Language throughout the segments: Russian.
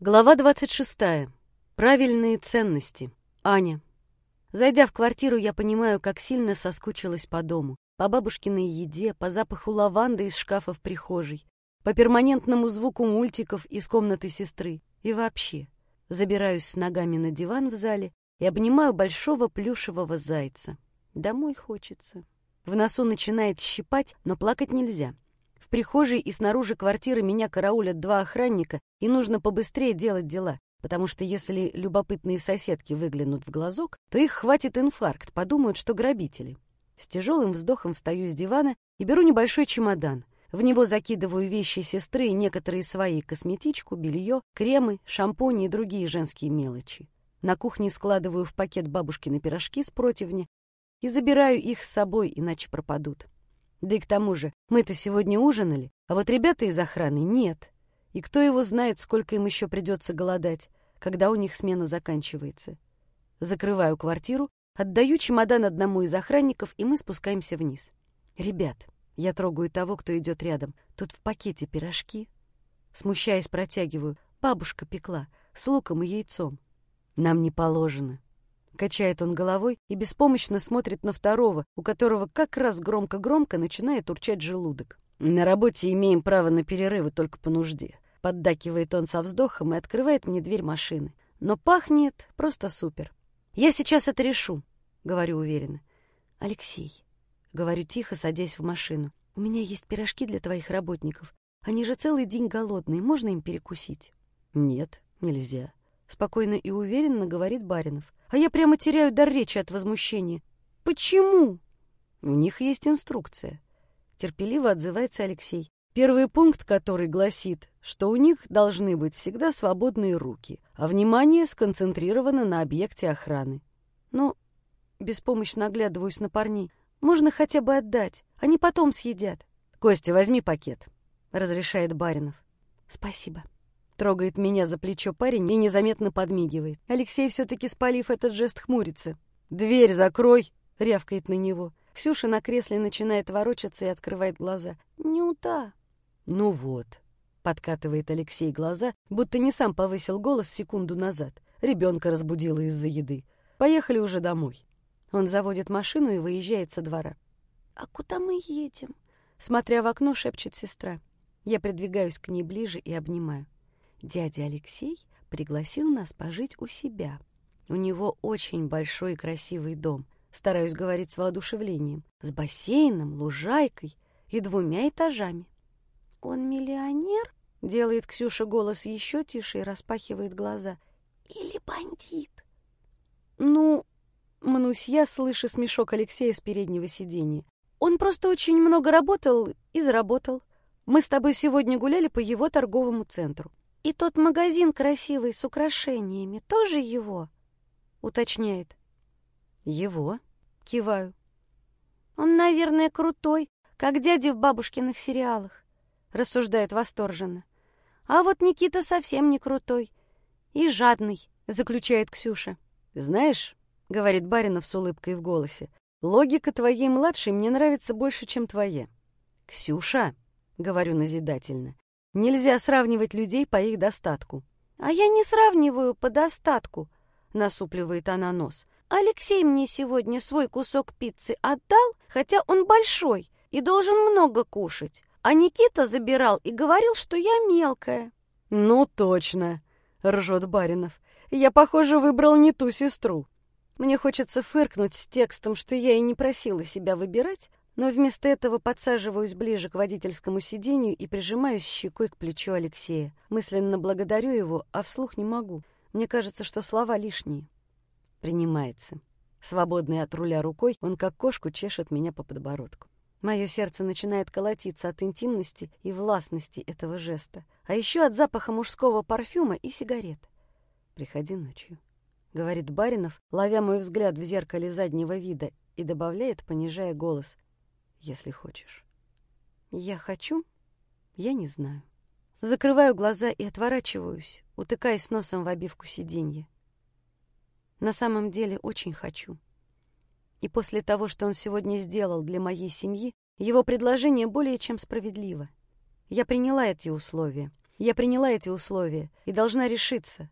Глава 26. Правильные ценности. Аня. Зайдя в квартиру, я понимаю, как сильно соскучилась по дому. По бабушкиной еде, по запаху лаванды из шкафа в прихожей, по перманентному звуку мультиков из комнаты сестры. И вообще, забираюсь с ногами на диван в зале и обнимаю большого плюшевого зайца. Домой хочется. В носу начинает щипать, но плакать нельзя. В прихожей и снаружи квартиры меня караулят два охранника, и нужно побыстрее делать дела, потому что если любопытные соседки выглянут в глазок, то их хватит инфаркт, подумают, что грабители. С тяжелым вздохом встаю с дивана и беру небольшой чемодан. В него закидываю вещи сестры и некоторые свои косметичку, белье, кремы, шампуни и другие женские мелочи. На кухне складываю в пакет бабушкины пирожки с противня и забираю их с собой, иначе пропадут. Да и к тому же, мы-то сегодня ужинали, а вот ребята из охраны нет. И кто его знает, сколько им еще придется голодать, когда у них смена заканчивается. Закрываю квартиру, отдаю чемодан одному из охранников, и мы спускаемся вниз. «Ребят», — я трогаю того, кто идет рядом, — «тут в пакете пирожки». Смущаясь, протягиваю. Бабушка пекла, с луком и яйцом. «Нам не положено», Качает он головой и беспомощно смотрит на второго, у которого как раз громко-громко начинает урчать желудок. «На работе имеем право на перерывы только по нужде», — поддакивает он со вздохом и открывает мне дверь машины. «Но пахнет просто супер. Я сейчас это решу», — говорю уверенно. «Алексей», — говорю тихо, садясь в машину, — «у меня есть пирожки для твоих работников. Они же целый день голодные, можно им перекусить?» «Нет, нельзя», — спокойно и уверенно говорит Баринов а я прямо теряю дар речи от возмущения. Почему? У них есть инструкция. Терпеливо отзывается Алексей. Первый пункт, который гласит, что у них должны быть всегда свободные руки, а внимание сконцентрировано на объекте охраны. Но беспомощно оглядываюсь на парней. Можно хотя бы отдать, они потом съедят. Костя, возьми пакет, разрешает Баринов. Спасибо. Трогает меня за плечо парень и незаметно подмигивает. Алексей, все-таки спалив этот жест, хмурится. «Дверь закрой!» — рявкает на него. Ксюша на кресле начинает ворочаться и открывает глаза. «Нюта!» «Ну вот!» — подкатывает Алексей глаза, будто не сам повысил голос секунду назад. Ребенка разбудила из-за еды. «Поехали уже домой». Он заводит машину и выезжает со двора. «А куда мы едем?» Смотря в окно, шепчет сестра. Я придвигаюсь к ней ближе и обнимаю. Дядя Алексей пригласил нас пожить у себя. У него очень большой и красивый дом, стараюсь говорить с воодушевлением, с бассейном, лужайкой и двумя этажами. «Он миллионер?» — делает Ксюша голос еще тише и распахивает глаза. «Или бандит?» «Ну...» — мнусь я, слыша смешок Алексея с переднего сиденья. «Он просто очень много работал и заработал. Мы с тобой сегодня гуляли по его торговому центру. «И тот магазин красивый с украшениями тоже его?» — уточняет. «Его?» — киваю. «Он, наверное, крутой, как дядя в бабушкиных сериалах», — рассуждает восторженно. «А вот Никита совсем не крутой и жадный», — заключает Ксюша. «Знаешь», — говорит Баринов с улыбкой в голосе, «логика твоей младшей мне нравится больше, чем твоя». «Ксюша», — говорю назидательно, Нельзя сравнивать людей по их достатку. «А я не сравниваю по достатку», — насупливает она нос. «Алексей мне сегодня свой кусок пиццы отдал, хотя он большой и должен много кушать. А Никита забирал и говорил, что я мелкая». «Ну, точно», — ржет Баринов. «Я, похоже, выбрал не ту сестру». Мне хочется фыркнуть с текстом, что я и не просила себя выбирать, но вместо этого подсаживаюсь ближе к водительскому сиденью и прижимаюсь щекой к плечу Алексея. Мысленно благодарю его, а вслух не могу. Мне кажется, что слова лишние. Принимается. Свободный от руля рукой, он как кошку чешет меня по подбородку. Мое сердце начинает колотиться от интимности и властности этого жеста, а еще от запаха мужского парфюма и сигарет. «Приходи ночью», — говорит Баринов, ловя мой взгляд в зеркале заднего вида, и добавляет, понижая голос если хочешь. Я хочу? Я не знаю. Закрываю глаза и отворачиваюсь, утыкаясь носом в обивку сиденья. На самом деле очень хочу. И после того, что он сегодня сделал для моей семьи, его предложение более чем справедливо. Я приняла эти условия, Я приняла эти условия и должна решиться.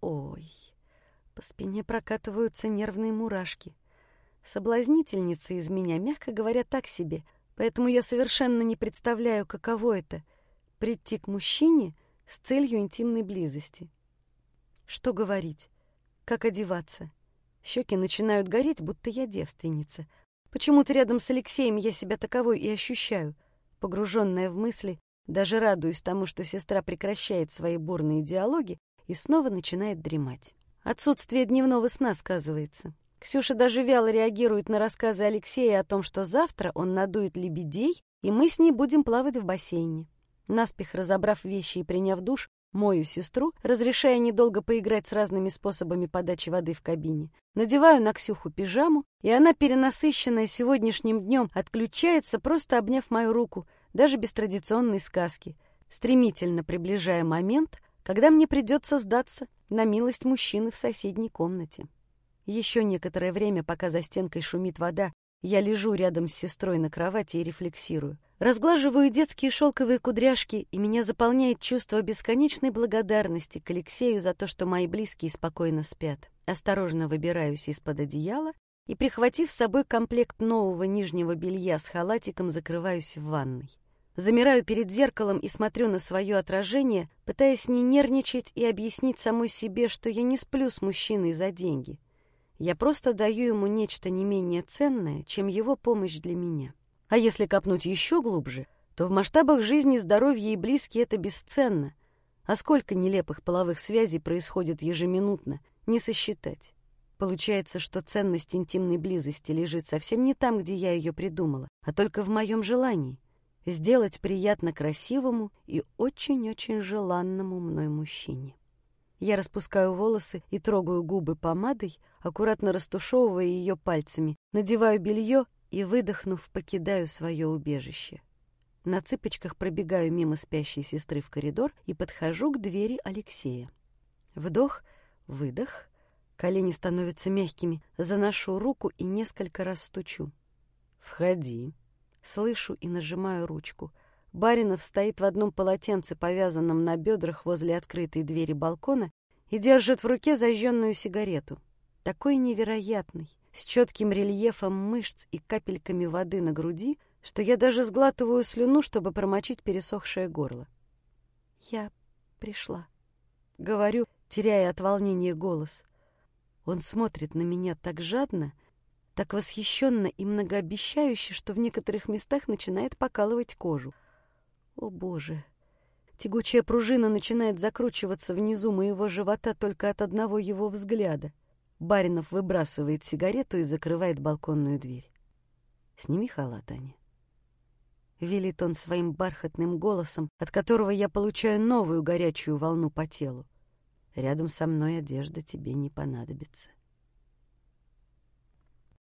Ой, по спине прокатываются нервные мурашки. Соблазнительница из меня, мягко говоря, так себе, поэтому я совершенно не представляю, каково это — прийти к мужчине с целью интимной близости. Что говорить? Как одеваться? Щеки начинают гореть, будто я девственница. Почему-то рядом с Алексеем я себя таковой и ощущаю. Погруженная в мысли, даже радуюсь тому, что сестра прекращает свои бурные диалоги и снова начинает дремать. Отсутствие дневного сна сказывается. Ксюша даже вяло реагирует на рассказы Алексея о том, что завтра он надует лебедей, и мы с ней будем плавать в бассейне. Наспех разобрав вещи и приняв душ, мою сестру, разрешая недолго поиграть с разными способами подачи воды в кабине. Надеваю на Ксюху пижаму, и она, перенасыщенная сегодняшним днем, отключается, просто обняв мою руку, даже без традиционной сказки, стремительно приближая момент, когда мне придется сдаться на милость мужчины в соседней комнате. Еще некоторое время, пока за стенкой шумит вода, я лежу рядом с сестрой на кровати и рефлексирую. Разглаживаю детские шелковые кудряшки, и меня заполняет чувство бесконечной благодарности к Алексею за то, что мои близкие спокойно спят. Осторожно выбираюсь из-под одеяла и, прихватив с собой комплект нового нижнего белья с халатиком, закрываюсь в ванной. Замираю перед зеркалом и смотрю на свое отражение, пытаясь не нервничать и объяснить самой себе, что я не сплю с мужчиной за деньги. Я просто даю ему нечто не менее ценное, чем его помощь для меня. А если копнуть еще глубже, то в масштабах жизни, здоровья и близкие это бесценно. А сколько нелепых половых связей происходит ежеминутно, не сосчитать. Получается, что ценность интимной близости лежит совсем не там, где я ее придумала, а только в моем желании сделать приятно красивому и очень-очень желанному мной мужчине. Я распускаю волосы и трогаю губы помадой, аккуратно растушевывая ее пальцами, надеваю белье и, выдохнув, покидаю свое убежище. На цыпочках пробегаю мимо спящей сестры в коридор и подхожу к двери Алексея. Вдох, выдох, колени становятся мягкими, заношу руку и несколько раз стучу. «Входи», Слышу и нажимаю ручку. Баринов стоит в одном полотенце, повязанном на бедрах возле открытой двери балкона, и держит в руке зажженную сигарету. Такой невероятный, с четким рельефом мышц и капельками воды на груди, что я даже сглатываю слюну, чтобы промочить пересохшее горло. «Я пришла», — говорю, теряя от волнения голос. Он смотрит на меня так жадно, так восхищенно и многообещающе, что в некоторых местах начинает покалывать кожу. О, Боже! Тягучая пружина начинает закручиваться внизу моего живота только от одного его взгляда. Баринов выбрасывает сигарету и закрывает балконную дверь. «Сними халат, Аня». Велит он своим бархатным голосом, от которого я получаю новую горячую волну по телу. Рядом со мной одежда тебе не понадобится.